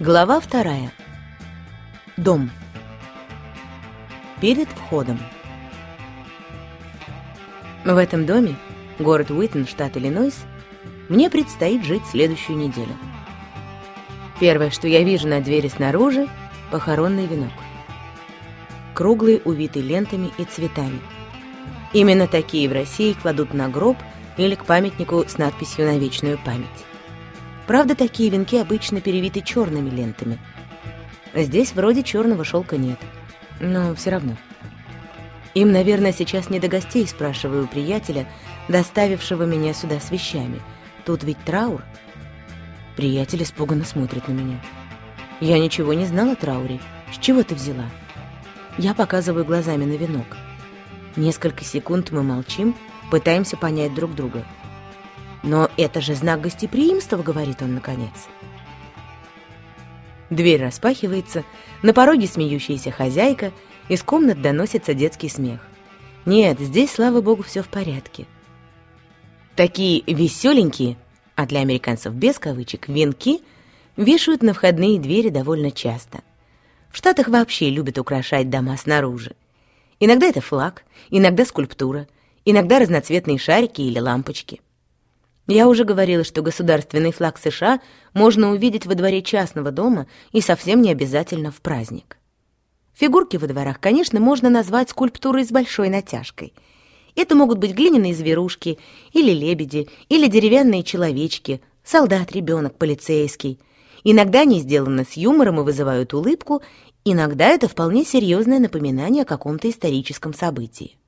Глава вторая. Дом. Перед входом. В этом доме, город Уитон, штат Иллинойс, мне предстоит жить следующую неделю. Первое, что я вижу на двери снаружи — похоронный венок. Круглый, увитый лентами и цветами. Именно такие в России кладут на гроб или к памятнику с надписью «На вечную память». Правда, такие венки обычно перевиты черными лентами. Здесь вроде черного шелка нет, но все равно. Им, наверное, сейчас не до гостей, спрашиваю у приятеля, доставившего меня сюда с вещами. Тут ведь траур. Приятель испуганно смотрит на меня. Я ничего не знала о трауре. С чего ты взяла? Я показываю глазами на венок. Несколько секунд мы молчим, пытаемся понять друг друга. «Но это же знак гостеприимства», — говорит он наконец. Дверь распахивается, на пороге смеющаяся хозяйка, из комнат доносится детский смех. Нет, здесь, слава богу, все в порядке. Такие веселенькие, а для американцев без кавычек, венки вешают на входные двери довольно часто. В Штатах вообще любят украшать дома снаружи. Иногда это флаг, иногда скульптура, иногда разноцветные шарики или лампочки. Я уже говорила, что государственный флаг США можно увидеть во дворе частного дома и совсем не обязательно в праздник. Фигурки во дворах, конечно, можно назвать скульптурой с большой натяжкой. Это могут быть глиняные зверушки, или лебеди, или деревянные человечки, солдат, ребенок, полицейский. Иногда они сделаны с юмором и вызывают улыбку, иногда это вполне серьезное напоминание о каком-то историческом событии.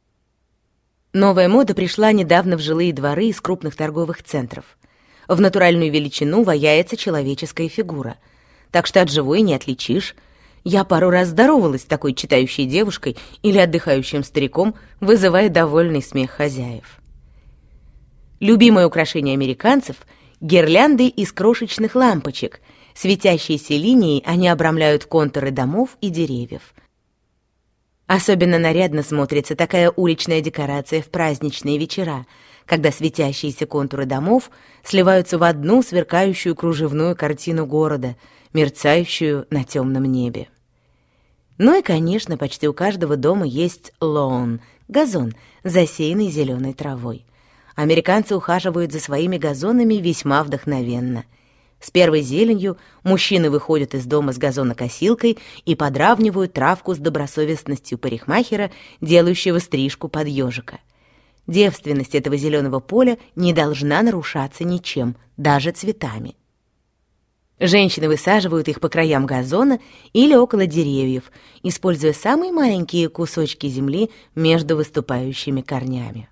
Новая мода пришла недавно в жилые дворы из крупных торговых центров. В натуральную величину ваяется человеческая фигура, так что от живой не отличишь. Я пару раз здоровалась с такой читающей девушкой или отдыхающим стариком, вызывая довольный смех хозяев. Любимое украшение американцев — гирлянды из крошечных лампочек. Светящиеся линии они обрамляют контуры домов и деревьев — Особенно нарядно смотрится такая уличная декорация в праздничные вечера, когда светящиеся контуры домов сливаются в одну сверкающую кружевную картину города, мерцающую на темном небе. Ну и, конечно, почти у каждого дома есть лоун, газон, засеянный зеленой травой. Американцы ухаживают за своими газонами весьма вдохновенно — с первой зеленью мужчины выходят из дома с газонокосилкой и подравнивают травку с добросовестностью парикмахера, делающего стрижку под ежика. Девственность этого зеленого поля не должна нарушаться ничем, даже цветами. Женщины высаживают их по краям газона или около деревьев, используя самые маленькие кусочки земли между выступающими корнями.